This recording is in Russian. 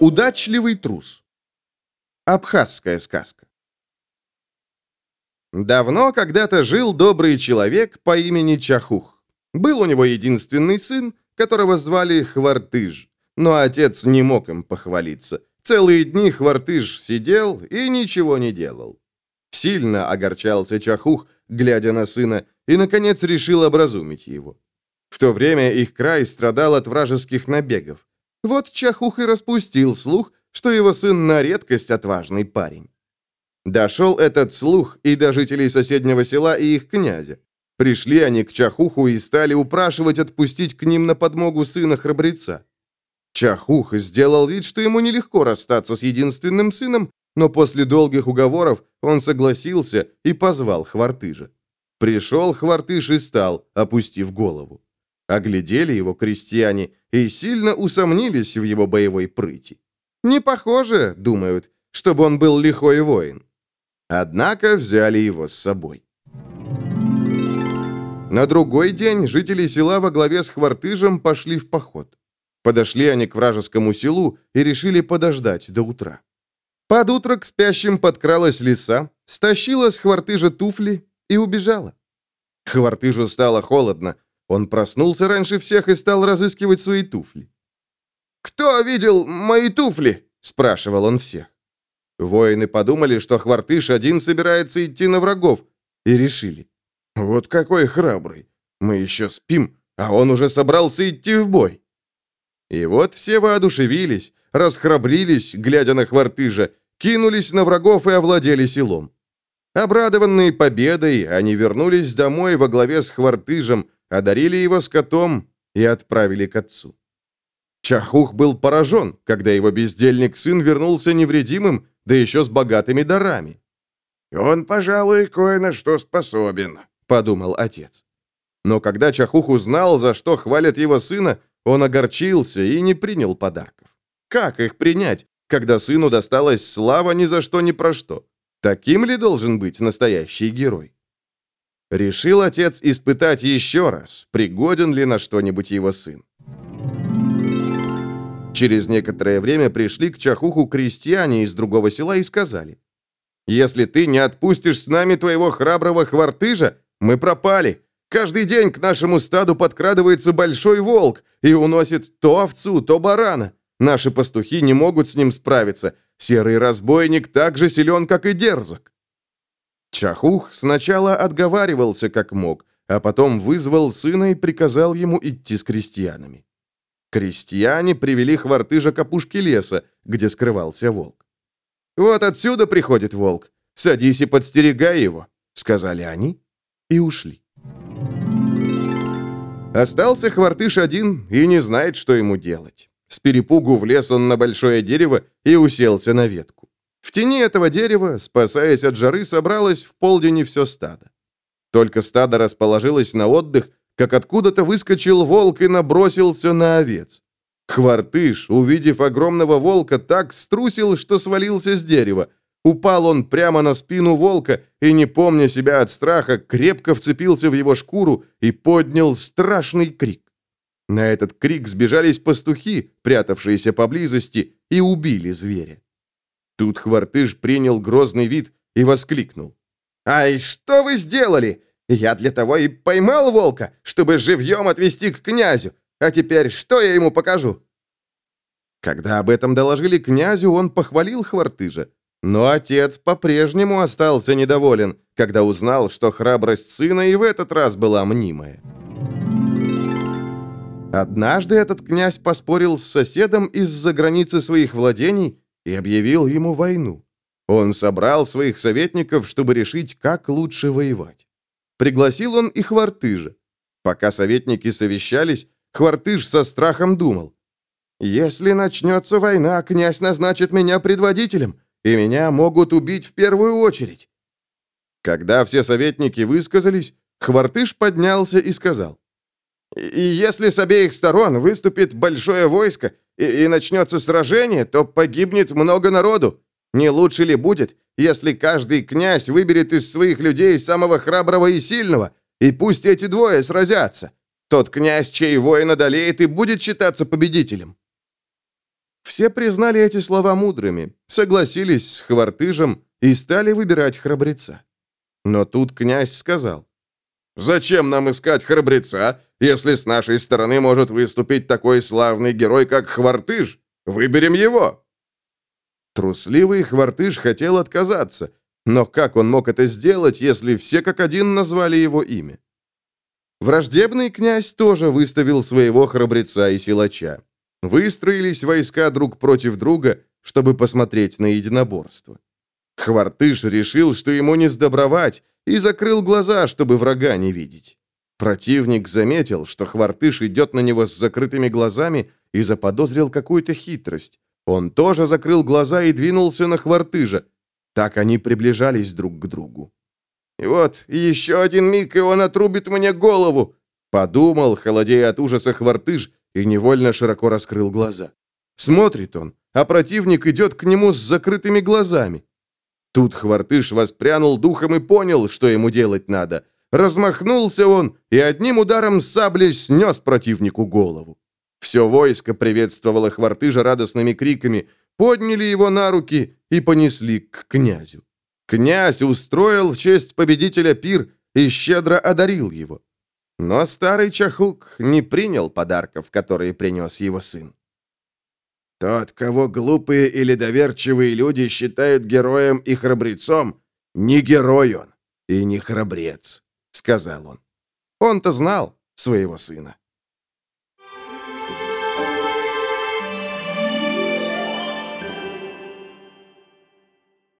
Удачливый трус. Абхазская сказка. Давно когда-то жил добрый человек по имени Чахух. Был у него единственный сын, которого звали Хвартыж, но отец не мог им похвалиться. Целые дни Хвартыж сидел и ничего не делал. Сильно огорчался Чахух, глядя на сына, и, наконец, решил образумить его. В то время их край страдал от вражеских набегов. Вот Чахух и распустил слух, что его сын на редкость отважный парень. Дошел этот слух и до жителей соседнего села и их князя. Пришли они к Чахуху и стали упрашивать отпустить к ним на подмогу сына храбреца. Чахух сделал вид, что ему нелегко расстаться с единственным сыном, но после долгих уговоров он согласился и позвал Хвартыжа. Пришел Хвартыж и стал, опустив голову. Оглядели его крестьяне и сильно усомнились в его боевой прыти. Не похоже, думают, чтобы он был лихой воин. Однако взяли его с собой. На другой день жители села во главе с Хвартыжем пошли в поход. Подошли они к вражескому селу и решили подождать до утра. Под утро к спящим подкралась лиса, стащила с Хвартыжа туфли и убежала. Хвартыжу стало холодно. Он проснулся раньше всех и стал разыскивать свои туфли. «Кто видел мои туфли?» – спрашивал он всех. Воины подумали, что Хвартыш один собирается идти на врагов, и решили. «Вот какой храбрый! Мы еще спим, а он уже собрался идти в бой!» И вот все воодушевились, расхрабрились, глядя на Хвартыжа, кинулись на врагов и овладели селом. Обрадованные победой, они вернулись домой во главе с Хвартыжем, одарили его скотом и отправили к отцу. Чахух был поражен, когда его бездельник сын вернулся невредимым, да еще с богатыми дарами. «Он, пожалуй, кое на что способен», — подумал отец. Но когда Чахух узнал, за что хвалят его сына, он огорчился и не принял подарков. Как их принять, когда сыну досталась слава ни за что ни про что? Таким ли должен быть настоящий герой? Решил отец испытать еще раз, пригоден ли на что-нибудь его сын. Через некоторое время пришли к Чахуху крестьяне из другого села и сказали, «Если ты не отпустишь с нами твоего храброго хвартыжа, мы пропали. Каждый день к нашему стаду подкрадывается большой волк и уносит то овцу, то барана. Наши пастухи не могут с ним справиться. Серый разбойник так же силен, как и дерзок». Чахух сначала отговаривался как мог, а потом вызвал сына и приказал ему идти с крестьянами. Крестьяне привели Хвартыжа к опушке леса, где скрывался волк. «Вот отсюда приходит волк. Садись и подстерегай его», — сказали они и ушли. Остался Хвартыш один и не знает, что ему делать. С перепугу влез он на большое дерево и уселся на ветку. В тени этого дерева, спасаясь от жары, собралось в полдень все стадо. Только стадо расположилось на отдых, как откуда-то выскочил волк и набросился на овец. Хвартыш, увидев огромного волка, так струсил, что свалился с дерева, Упал он прямо на спину волка и, не помня себя от страха, крепко вцепился в его шкуру и поднял страшный крик. На этот крик сбежались пастухи, прятавшиеся поблизости, и убили зверя. Тут Хвартыш принял грозный вид и воскликнул. «Ай, что вы сделали? Я для того и поймал волка, чтобы живьем отвезти к князю. А теперь что я ему покажу?» Когда об этом доложили князю, он похвалил Хвартыжа. Но отец по-прежнему остался недоволен, когда узнал, что храбрость сына и в этот раз была мнимая. Однажды этот князь поспорил с соседом из-за границы своих владений и объявил ему войну. Он собрал своих советников, чтобы решить, как лучше воевать. Пригласил он и Хвартыжа. Пока советники совещались, Хвартыж со страхом думал. «Если начнется война, князь назначит меня предводителем, и меня могут убить в первую очередь». Когда все советники высказались, Хвартыш поднялся и сказал, «И если с обеих сторон выступит большое войско и, и начнется сражение, то погибнет много народу. Не лучше ли будет, если каждый князь выберет из своих людей самого храброго и сильного, и пусть эти двое сразятся? Тот князь, чей воин одолеет, и будет считаться победителем». Все признали эти слова мудрыми, согласились с Хвартыжем и стали выбирать храбреца. Но тут князь сказал, «Зачем нам искать храбреца, если с нашей стороны может выступить такой славный герой, как Хвартыж? Выберем его!» Трусливый Хвартыж хотел отказаться, но как он мог это сделать, если все как один назвали его имя? Враждебный князь тоже выставил своего храбреца и силача. Выстроились войска друг против друга, чтобы посмотреть на единоборство. Хвартыш решил, что ему не сдобровать, и закрыл глаза, чтобы врага не видеть. Противник заметил, что Хвартыш идет на него с закрытыми глазами и заподозрил какую-то хитрость. Он тоже закрыл глаза и двинулся на Хвартыжа. Так они приближались друг к другу. «И вот, еще один миг, и он отрубит мне голову!» Подумал, холодея от ужаса Хвартыж, и невольно широко раскрыл глаза. Смотрит он, а противник идет к нему с закрытыми глазами. Тут Хвартыш воспрянул духом и понял, что ему делать надо. Размахнулся он и одним ударом сабли снес противнику голову. Все войско приветствовало Хвартыжа радостными криками, подняли его на руки и понесли к князю. Князь устроил в честь победителя пир и щедро одарил его. Но старый Чахук не принял подарков, которые принес его сын. «Тот, кого глупые или доверчивые люди считают героем и храбрецом, не герой он и не храбрец», — сказал он. Он-то знал своего сына.